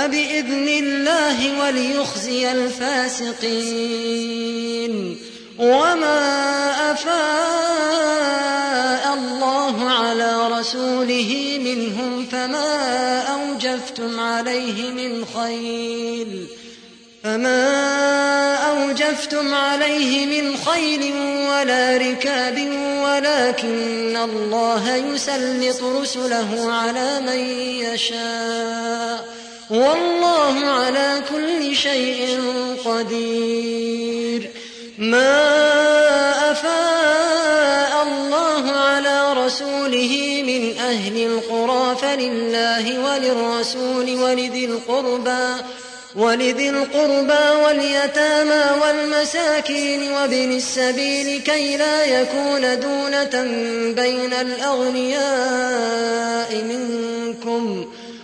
فبإذن الله وليخزي الفاسقين. وما أفاء الله على رسوله منهم فما أوجفتم عليه من خيل. فما أوجفتم عليه من خيل ولا ركاب ولكن الله يسلط رسله على من يشاء. والله على كل شيء قدير. ما أفاء الله على رسوله من أهل القرى فلله وللرسول ولذي القربى ولذي القربى واليتامى والمساكين وابن السبيل كي لا يكون دونة بين الأغنياء منكم.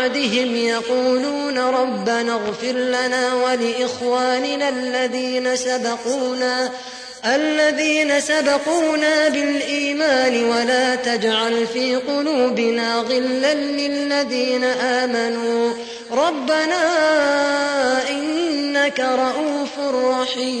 بعدهم يقولون ربنا اغفر لنا ولإخواننا الذين سبقونا الذين سبقونا بالإيمان ولا تجعل في قلوبنا غلا للذين آمنوا. ربنا إنك رؤوف رحيم.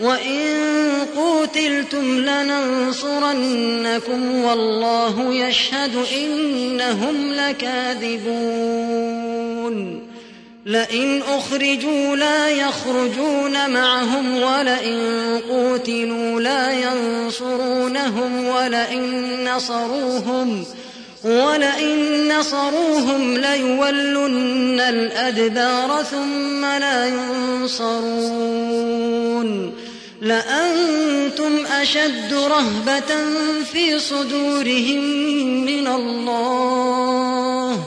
وإن قوتلتم لننصرنكم والله يشهد إنهم لكاذبون لئن أخرجوا لا يخرجون معهم ولئن قوتلوا لا ينصرونهم ولئن نصروهم ولئن نصروهم ليولن الأدبار ثم لا ينصرون لأنتم أشد رهبة في صدورهم من الله.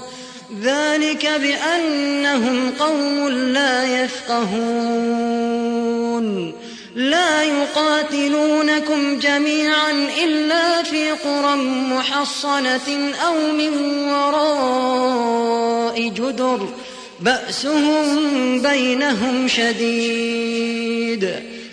ذلك بأنهم قوم لا يفقهون. لا يقاتلونكم جميعا إلا في قرى محصنة أو من وراء جدر. بأسهم بينهم شديد.